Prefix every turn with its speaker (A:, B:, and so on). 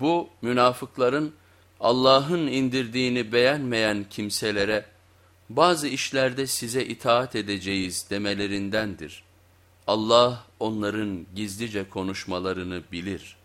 A: Bu münafıkların Allah'ın indirdiğini beğenmeyen kimselere bazı işlerde size itaat edeceğiz demelerindendir. Allah onların gizlice konuşmalarını bilir.''